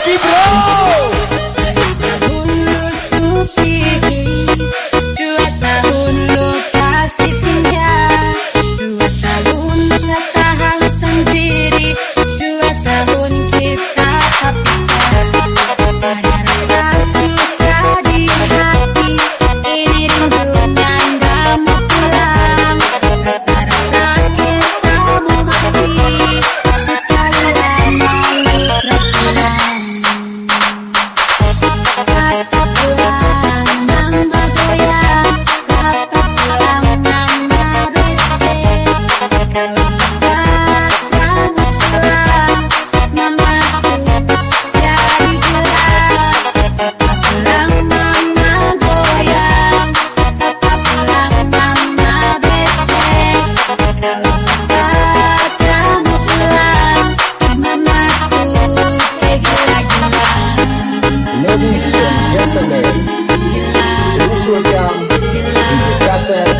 vibrou! Time. You got that.